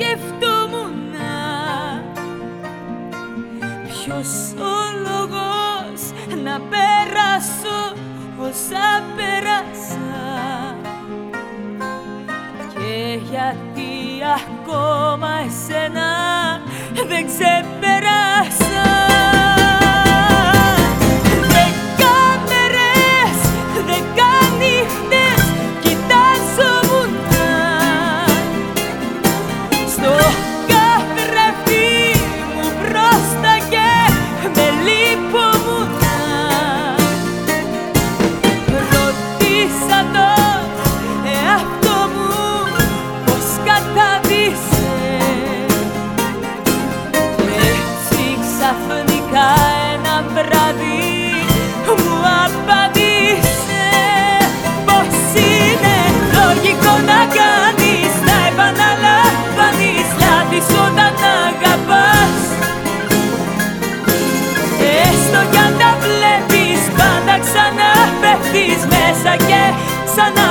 σκεφτόμουν Ποιος ο λόγος να πέρασω όσα πέρασα; Και γιατί ακόμα εσένα δεν ξεπεράσα να ξαναπέφτεις μέσα και σαν να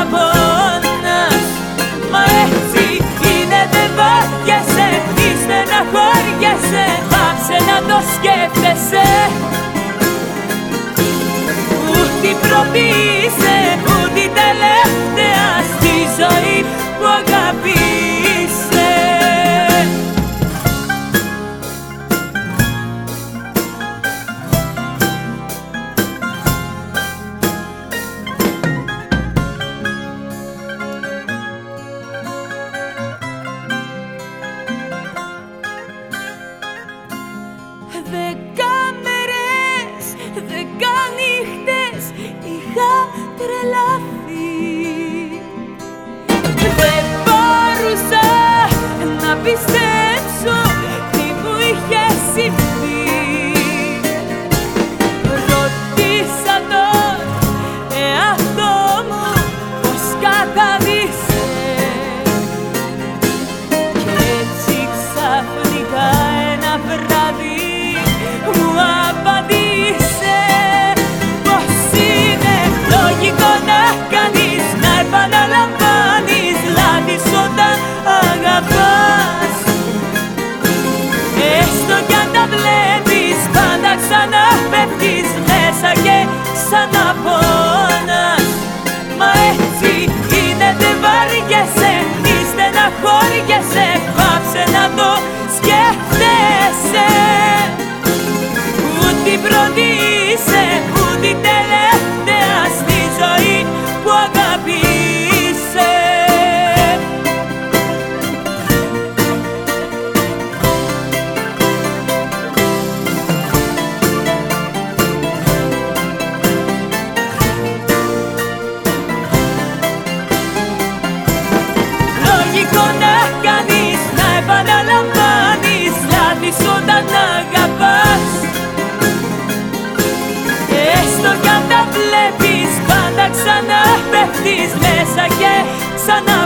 μέσα και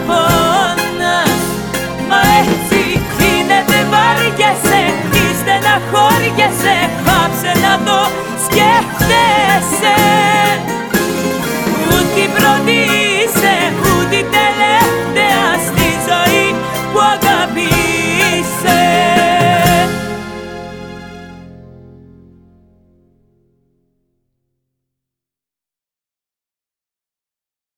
πω.